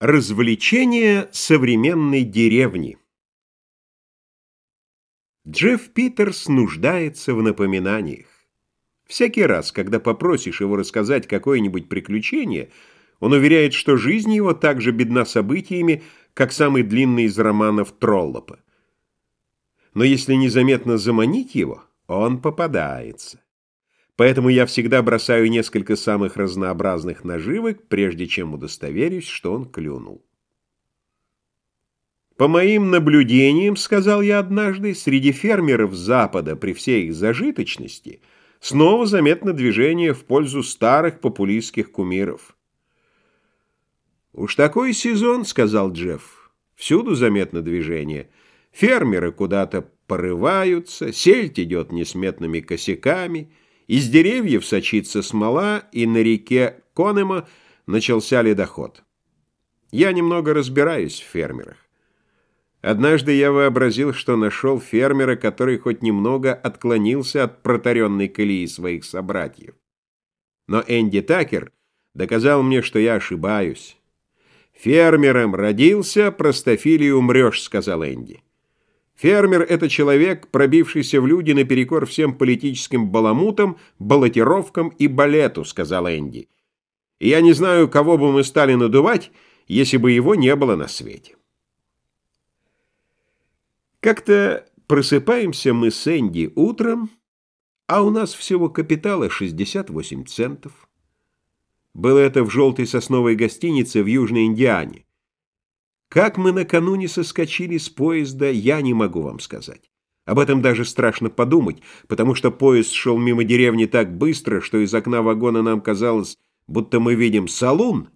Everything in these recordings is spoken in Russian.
Развлечения современной деревни Джефф Питерс нуждается в напоминаниях. Всякий раз, когда попросишь его рассказать какое-нибудь приключение, он уверяет, что жизнь его так же бедна событиями, как самый длинный из романов Троллопа. Но если незаметно заманить его, он попадается. Поэтому я всегда бросаю несколько самых разнообразных наживок, прежде чем удостоверюсь, что он клюнул. По моим наблюдениям, сказал я однажды, среди фермеров Запада при всей их зажиточности снова заметно движение в пользу старых популистских кумиров. «Уж такой сезон», — сказал Джефф, — «всюду заметно движение. Фермеры куда-то порываются, сельдь идет несметными косяками». Из деревьев сочится смола, и на реке Конема начался ледоход. Я немного разбираюсь в фермерах. Однажды я вообразил, что нашел фермера, который хоть немного отклонился от протаренной колеи своих собратьев. Но Энди Такер доказал мне, что я ошибаюсь. «Фермером родился, простофилий умрешь», — сказал Энди. Фермер — это человек, пробившийся в люди наперекор всем политическим баламутам, баллотировкам и балету, — сказал Энди. И я не знаю, кого бы мы стали надувать, если бы его не было на свете. Как-то просыпаемся мы с Энди утром, а у нас всего капитала 68 центов. Было это в желтой сосновой гостинице в Южной Индиане. Как мы накануне соскочили с поезда, я не могу вам сказать. Об этом даже страшно подумать, потому что поезд шел мимо деревни так быстро, что из окна вагона нам казалось, будто мы видим салун.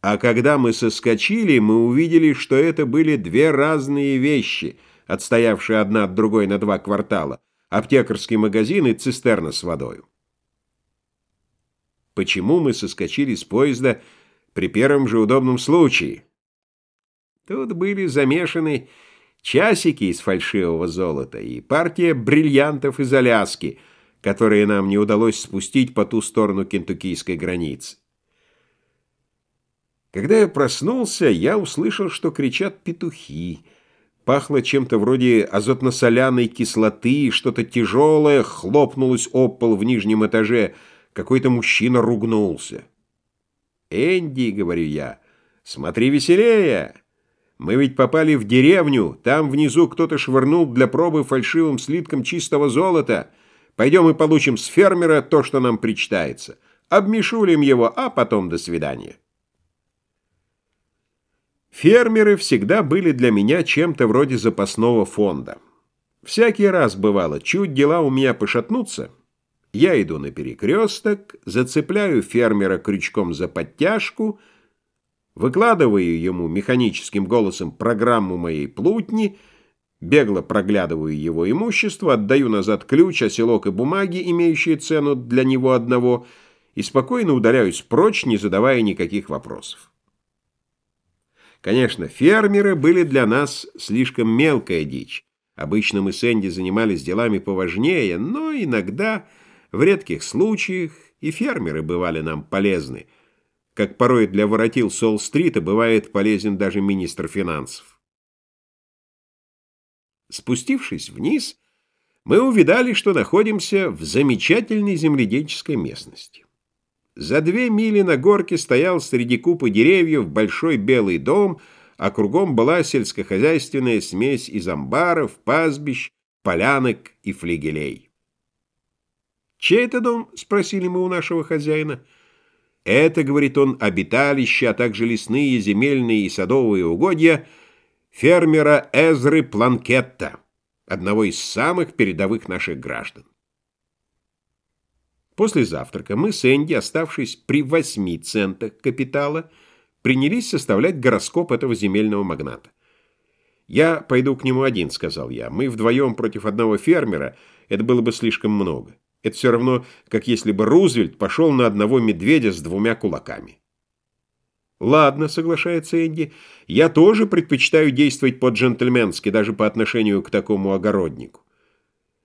А когда мы соскочили, мы увидели, что это были две разные вещи, отстоявшие одна от другой на два квартала, аптекарский магазин и цистерна с водой. Почему мы соскочили с поезда при первом же удобном случае? Тут были замешаны часики из фальшивого золота и партия бриллиантов из Аляски, которые нам не удалось спустить по ту сторону кентуккийской границы. Когда я проснулся, я услышал, что кричат петухи. Пахло чем-то вроде азотно-соляной кислоты, что-то тяжелое хлопнулось об пол в нижнем этаже. Какой-то мужчина ругнулся. «Энди», — говорю я, — «смотри веселее!» Мы ведь попали в деревню, там внизу кто-то швырнул для пробы фальшивым слитком чистого золота. Пойдем и получим с фермера то, что нам причитается. Обмешулим его, а потом до свидания. Фермеры всегда были для меня чем-то вроде запасного фонда. Всякий раз бывало, чуть дела у меня пошатнутся, я иду на перекресток, зацепляю фермера крючком за подтяжку — Выкладываю ему механическим голосом программу моей плутни, бегло проглядываю его имущество, отдаю назад ключ, оселок и бумаги, имеющие цену для него одного, и спокойно удаляюсь прочь, не задавая никаких вопросов. Конечно, фермеры были для нас слишком мелкая дичь. Обычно мы с Энди занимались делами поважнее, но иногда, в редких случаях, и фермеры бывали нам полезны – как порой для воротил Сол-стрита бывает полезен даже министр финансов. Спустившись вниз, мы увидали, что находимся в замечательной земледельческой местности. За две мили на горке стоял среди купы деревьев большой белый дом, а кругом была сельскохозяйственная смесь из амбаров, пастбищ, полянок и флигелей. «Чей это дом?» — спросили мы у нашего хозяина. — это, говорит он, обиталище, а также лесные, земельные и садовые угодья фермера Эзры Планкетта, одного из самых передовых наших граждан. После завтрака мы с Энди, оставшись при восьми центах капитала, принялись составлять гороскоп этого земельного магната. «Я пойду к нему один», — сказал я. «Мы вдвоем против одного фермера, это было бы слишком много». Это все равно, как если бы Рузвельт пошел на одного медведя с двумя кулаками. «Ладно», — соглашается Энди, — «я тоже предпочитаю действовать по-джентльменски, даже по отношению к такому огороднику.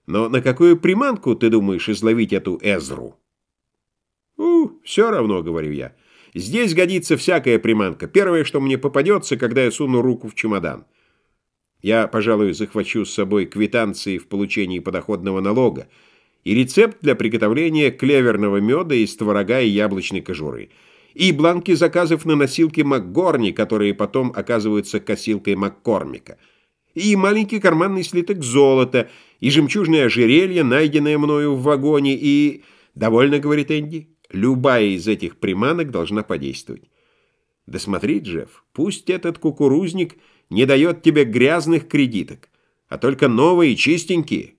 Но на какую приманку ты думаешь изловить эту Эзру?» «У, все равно», — говорю я. Здесь годится всякая приманка. Первое, что мне попадется, когда я суну руку в чемодан. Я, пожалуй, захвачу с собой квитанции в получении подоходного налога и рецепт для приготовления клеверного меда из творога и яблочной кожуры, и бланки заказов на носилки МакГорни, которые потом оказываются косилкой МакКормика, и маленький карманный слиток золота, и жемчужное ожерелье, найденное мною в вагоне, и... «Довольно», — говорит Энди, — «любая из этих приманок должна подействовать». Да смотри, Джефф, пусть этот кукурузник не дает тебе грязных кредиток, а только новые, чистенькие.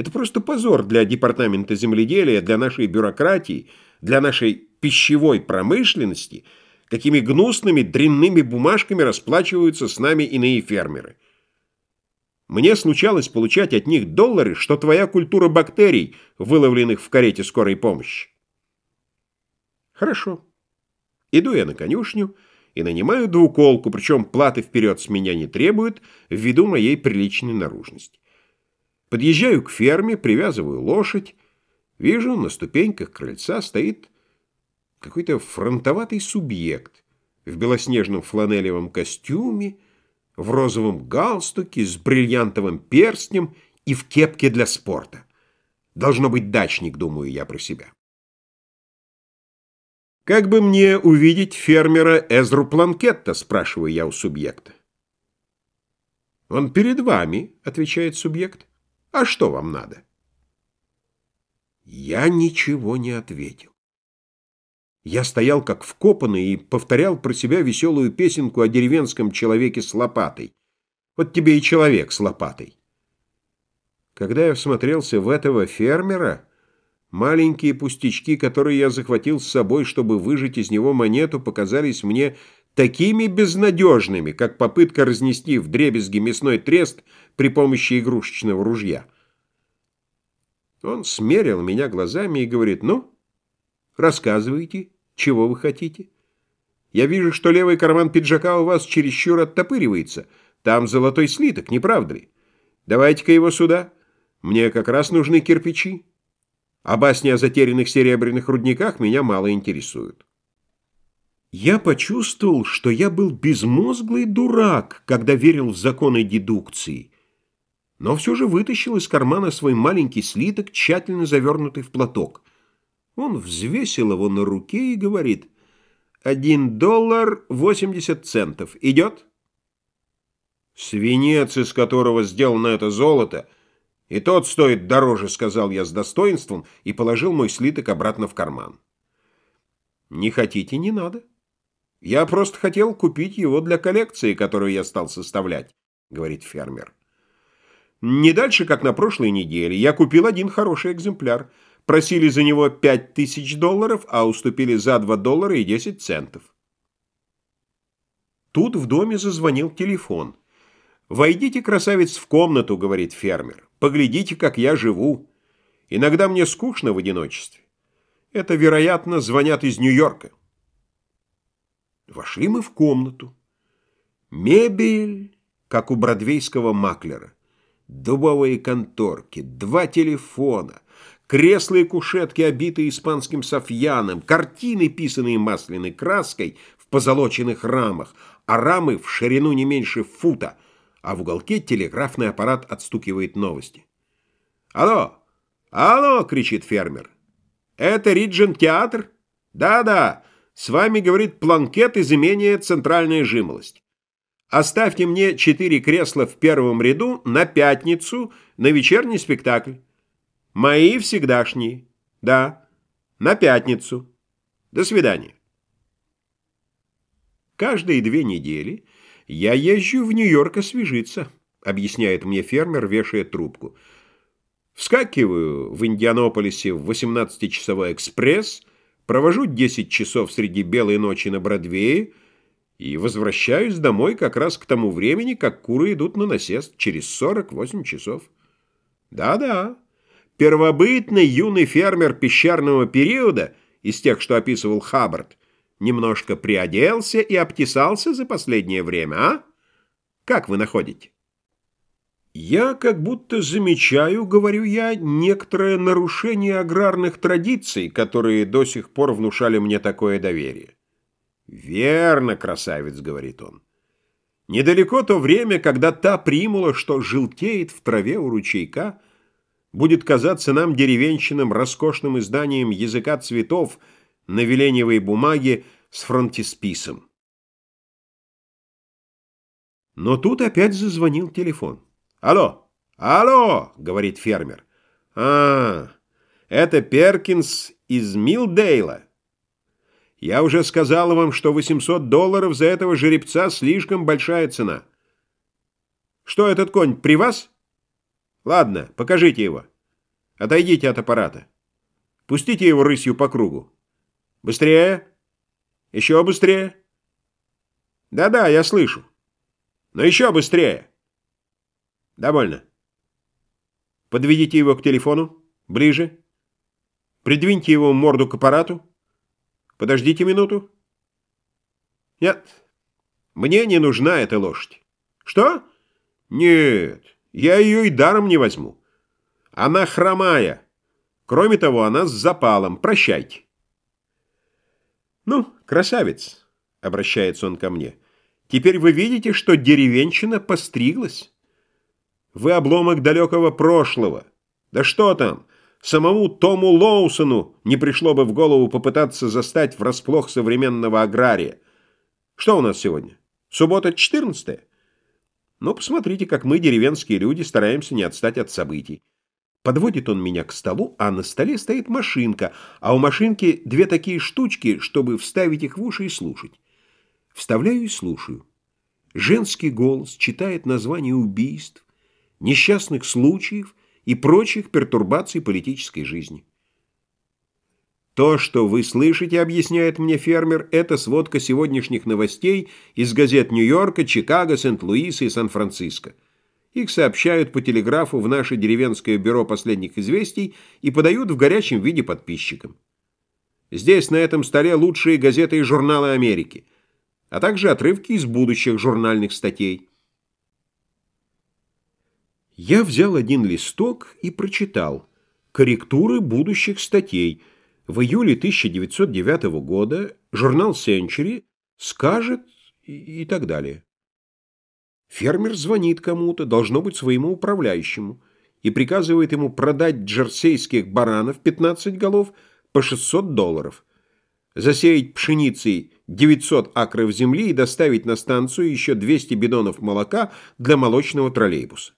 Это просто позор для Департамента земледелия, для нашей бюрократии, для нашей пищевой промышленности, какими гнусными дрянными бумажками расплачиваются с нами иные фермеры. Мне случалось получать от них доллары, что твоя культура бактерий, выловленных в карете скорой помощи. Хорошо. Иду я на конюшню и нанимаю двуколку, причем платы вперед с меня не требуют ввиду моей приличной наружности. Подъезжаю к ферме, привязываю лошадь. Вижу, на ступеньках крыльца стоит какой-то фронтоватый субъект в белоснежном фланелевом костюме, в розовом галстуке, с бриллиантовым перстнем и в кепке для спорта. Должно быть дачник, думаю я про себя. «Как бы мне увидеть фермера Эзру Планкетта?» – спрашиваю я у субъекта. «Он перед вами», – отвечает субъект. А что вам надо? Я ничего не ответил. Я стоял как вкопанный и повторял про себя веселую песенку о деревенском человеке с лопатой. Вот тебе и человек с лопатой. Когда я всмотрелся в этого фермера, маленькие пустячки, которые я захватил с собой, чтобы выжать из него монету, показались мне такими безнадежными, как попытка разнести в дребезги мясной трест при помощи игрушечного ружья. Он смерил меня глазами и говорит, «Ну, рассказывайте, чего вы хотите. Я вижу, что левый карман пиджака у вас чересчур оттопыривается. Там золотой слиток, не правда ли? Давайте-ка его сюда. Мне как раз нужны кирпичи. А басни о затерянных серебряных рудниках меня мало интересуют». Я почувствовал, что я был безмозглый дурак, когда верил в законы дедукции, но все же вытащил из кармана свой маленький слиток, тщательно завернутый в платок. Он взвесил его на руке и говорит, «Один доллар восемьдесят центов. Идет?» «Свинец, из которого сделано это золото, и тот стоит дороже», — сказал я с достоинством и положил мой слиток обратно в карман. «Не хотите, не надо». «Я просто хотел купить его для коллекции, которую я стал составлять», — говорит фермер. «Не дальше, как на прошлой неделе, я купил один хороший экземпляр. Просили за него пять тысяч долларов, а уступили за два доллара и десять центов». Тут в доме зазвонил телефон. «Войдите, красавец, в комнату», — говорит фермер. «Поглядите, как я живу. Иногда мне скучно в одиночестве. Это, вероятно, звонят из Нью-Йорка». Вошли мы в комнату. Мебель, как у бродвейского маклера. Дубовые конторки, два телефона, кресла и кушетки, обитые испанским софьяном, картины, писанные масляной краской в позолоченных рамах, а рамы в ширину не меньше фута, а в уголке телеграфный аппарат отстукивает новости. «Алло! Алло!» — кричит фермер. «Это Риджин-театр? Да-да, с вами, говорит, планкет из имения «Центральная жимолость». Оставьте мне четыре кресла в первом ряду на пятницу на вечерний спектакль. Мои всегдашние. Да, на пятницу. До свидания. Каждые две недели я езжу в Нью-Йорк освежиться, объясняет мне фермер, вешая трубку. Вскакиваю в Индианополисе в 18-часовой экспресс – провожу 10 часов среди белой ночи на Бродвее и возвращаюсь домой как раз к тому времени, как куры идут на насест, через 48 часов. Да-да, первобытный юный фермер пещерного периода, из тех, что описывал Хаббард, немножко приоделся и обтесался за последнее время, а? Как вы находите? Я как будто замечаю, говорю я, некоторое нарушение аграрных традиций, которые до сих пор внушали мне такое доверие. «Верно, красавец», — говорит он. «Недалеко то время, когда та примула, что желтеет в траве у ручейка, будет казаться нам деревенщинам роскошным изданием языка цветов на веленевой бумаге с фронтисписом. Но тут опять зазвонил телефон. «Алло! Алло!» — говорит фермер. «А, это Перкинс из Милдейла. Я уже сказал вам, что 800 долларов за этого жеребца слишком большая цена. Что, этот конь при вас? Ладно, покажите его. Отойдите от аппарата. Пустите его рысью по кругу. Быстрее! Еще быстрее! Да-да, я слышу. Но еще быстрее! Довольно. Подведите его к телефону. Ближе. Придвиньте его морду к аппарату. Подождите минуту. Нет, мне не нужна эта лошадь. Что? Нет, я ее и даром не возьму. Она хромая. Кроме того, она с запалом. Прощайте. Ну, красавец, обращается он ко мне. Теперь вы видите, что деревенщина постриглась. Вы обломок далекого прошлого. Да что там, самому Тому Лоусону не пришло бы в голову попытаться застать врасплох современного агрария. Что у нас сегодня? Суббота 14 -е? Ну, посмотрите, как мы, деревенские люди, стараемся не отстать от событий. Подводит он меня к столу, а на столе стоит машинка, а у машинки две такие штучки, чтобы вставить их в уши и слушать. Вставляю и слушаю. Женский голос читает название убийств, несчастных случаев и прочих пертурбаций политической жизни. То, что вы слышите, объясняет мне фермер, это сводка сегодняшних новостей из газет Нью-Йорка, Чикаго, Сент-Луиса и Сан-Франциско. Их сообщают по телеграфу в наше деревенское бюро последних известий и подают в горячем виде подписчикам. Здесь на этом столе лучшие газеты и журналы Америки, а также отрывки из будущих журнальных статей. Я взял один листок и прочитал «Корректуры будущих статей». В июле 1909 года журнал Century скажет и так далее. Фермер звонит кому-то, должно быть своему управляющему, и приказывает ему продать джерсейских баранов 15 голов по 600 долларов, засеять пшеницей 900 акров земли и доставить на станцию еще 200 бидонов молока для молочного троллейбуса.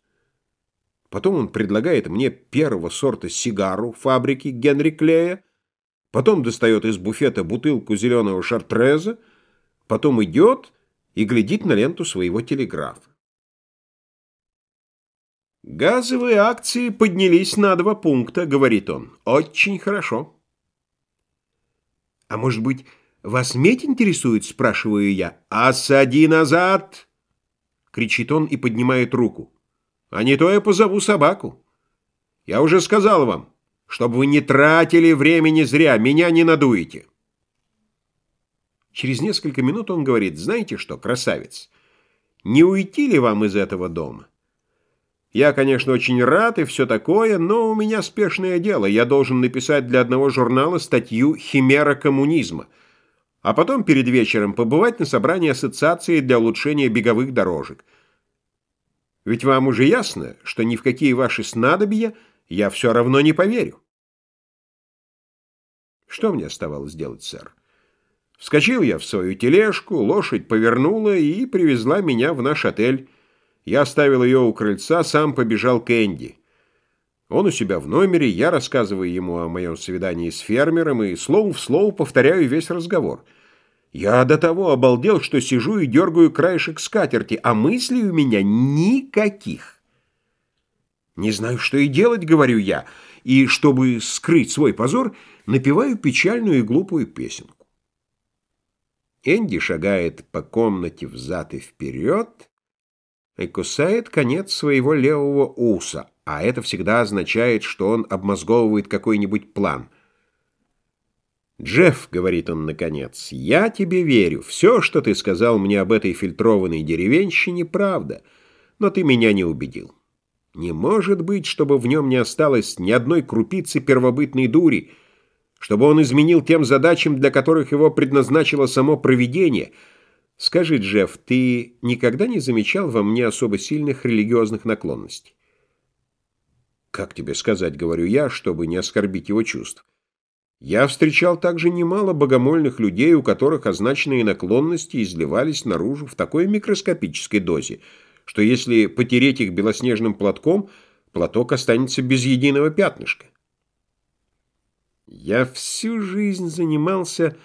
Потом он предлагает мне первого сорта сигару фабрики Генри Клея, потом достает из буфета бутылку зеленого шартреза, потом идет и глядит на ленту своего телеграфа. «Газовые акции поднялись на два пункта», — говорит он. «Очень хорошо». «А может быть, вас медь интересует?» — спрашиваю я. «Осади назад!» — кричит он и поднимает руку. «А не то я позову собаку. Я уже сказал вам, чтобы вы не тратили времени зря, меня не надуете». Через несколько минут он говорит, знаете что, красавец, не уйти ли вам из этого дома? Я, конечно, очень рад и все такое, но у меня спешное дело. Я должен написать для одного журнала статью «Химера коммунизма», а потом перед вечером побывать на собрании ассоциации для улучшения беговых дорожек. Ведь вам уже ясно, что ни в какие ваши снадобья я все равно не поверю. Что мне оставалось делать, сэр? Вскочил я в свою тележку, лошадь повернула и привезла меня в наш отель. Я оставил ее у крыльца, сам побежал к Энди. Он у себя в номере, я рассказываю ему о моем свидании с фермером и слово в слово повторяю весь разговор. Я до того обалдел, что сижу и дергаю краешек скатерти, а мыслей у меня никаких. Не знаю, что и делать, говорю я, и, чтобы скрыть свой позор, напеваю печальную и глупую песенку. Энди шагает по комнате взад и вперед и кусает конец своего левого уса, а это всегда означает, что он обмозговывает какой-нибудь план. «Джефф», — говорит он наконец, — «я тебе верю. Все, что ты сказал мне об этой фильтрованной деревенщине, правда, но ты меня не убедил. Не может быть, чтобы в нем не осталось ни одной крупицы первобытной дури, чтобы он изменил тем задачам, для которых его предназначило само провидение. Скажи, Джефф, ты никогда не замечал во мне особо сильных религиозных наклонностей? Как тебе сказать, говорю я, чтобы не оскорбить его чувств. Я встречал также немало богомольных людей, у которых означенные наклонности изливались наружу в такой микроскопической дозе, что если потереть их белоснежным платком, платок останется без единого пятнышка. Я всю жизнь занимался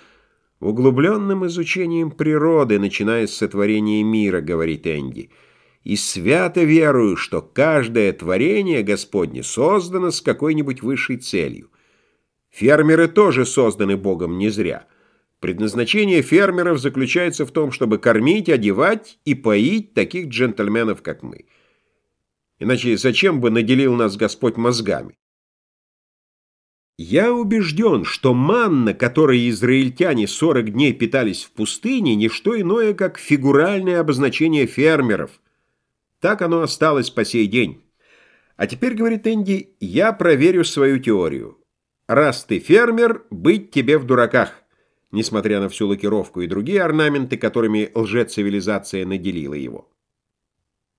углубленным изучением природы, начиная с сотворения мира, говорит Энди, и свято верую, что каждое творение Господне создано с какой-нибудь высшей целью. Фермеры тоже созданы Богом не зря. Предназначение фермеров заключается в том, чтобы кормить, одевать и поить таких джентльменов, как мы. Иначе зачем бы наделил нас Господь мозгами? Я убежден, что манна, которой израильтяне 40 дней питались в пустыне, не что иное, как фигуральное обозначение фермеров. Так оно осталось по сей день. А теперь, говорит Энди, я проверю свою теорию. Раз ты фермер, быть тебе в дураках, несмотря на всю лакировку и другие орнаменты, которыми лжецивилизация наделила его.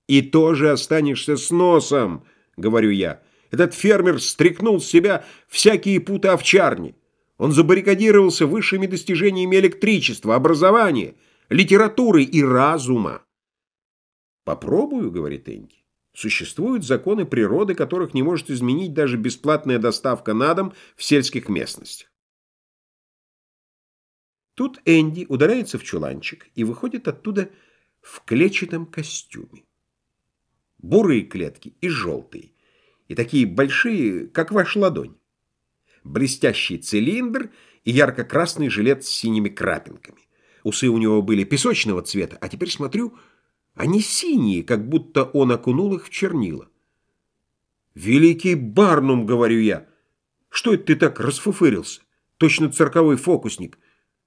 И тоже останешься с носом, говорю я. Этот фермер стряхнул с себя всякие путы овчарни. Он забаррикадировался высшими достижениями электричества, образования, литературы и разума. «Попробую», — говорит Энди. Существуют законы природы, которых не может изменить даже бесплатная доставка на дом в сельских местностях. Тут Энди ударяется в чуланчик и выходит оттуда в клетчатом костюме. Бурые клетки и желтые, и такие большие, как ваша ладонь. Блестящий цилиндр и ярко-красный жилет с синими крапинками. Усы у него были песочного цвета, а теперь смотрю — они синие, как будто он окунул их в чернила. «Великий Барнум!» — говорю я. «Что это ты так расфуфырился? Точно цирковой фокусник.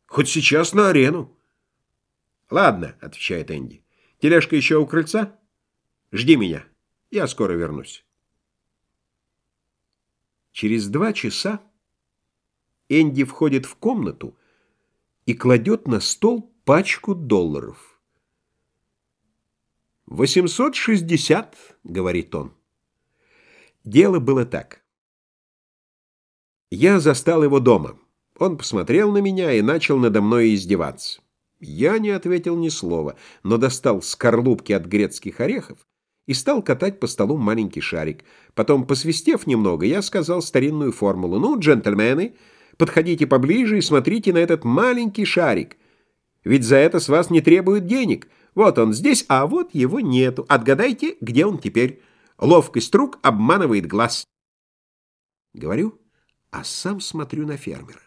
Хоть сейчас на арену». «Ладно», — отвечает Энди. «Тележка еще у крыльца? Жди меня. Я скоро вернусь». Через два часа Энди входит в комнату и кладет на стол пачку долларов. «Восемьсот шестьдесят», — говорит он. Дело было так. Я застал его дома. Он посмотрел на меня и начал надо мной издеваться. Я не ответил ни слова, но достал скорлупки от грецких орехов и стал катать по столу маленький шарик. Потом, посвистев немного, я сказал старинную формулу. «Ну, джентльмены, подходите поближе и смотрите на этот маленький шарик. Ведь за это с вас не требуют денег». Вот он здесь, а вот его нету. Отгадайте, где он теперь. Ловкость рук обманывает глаз. Говорю, а сам смотрю на фермера.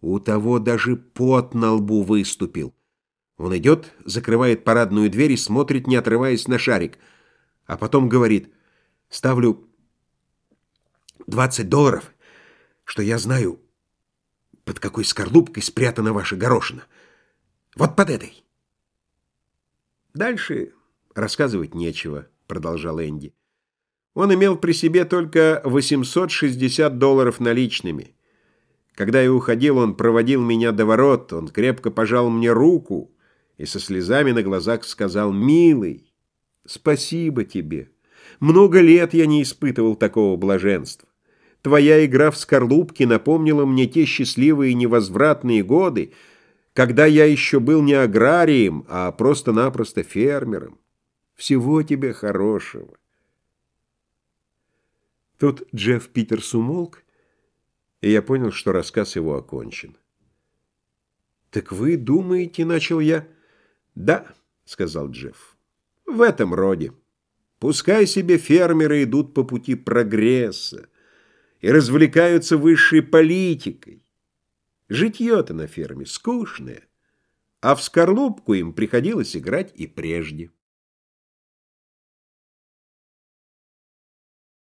У того даже пот на лбу выступил. Он идет, закрывает парадную дверь и смотрит, не отрываясь на шарик. А потом говорит, ставлю 20 долларов, что я знаю, под какой скорлупкой спрятана ваша горошина. Вот под этой. Дальше рассказывать нечего, продолжал Энди. Он имел при себе только 860 долларов наличными. Когда я уходил, он проводил меня до ворот, он крепко пожал мне руку и со слезами на глазах сказал «Милый, спасибо тебе. Много лет я не испытывал такого блаженства. Твоя игра в скорлупки напомнила мне те счастливые невозвратные годы, когда я еще был не аграрием, а просто-напросто фермером. Всего тебе хорошего. Тут Джефф Питерс умолк, и я понял, что рассказ его окончен. «Так вы думаете, — начал я? — Да, — сказал Джефф, — в этом роде. Пускай себе фермеры идут по пути прогресса и развлекаются высшей политикой. Житье-то на ферме скучное, а в скорлупку им приходилось играть и прежде.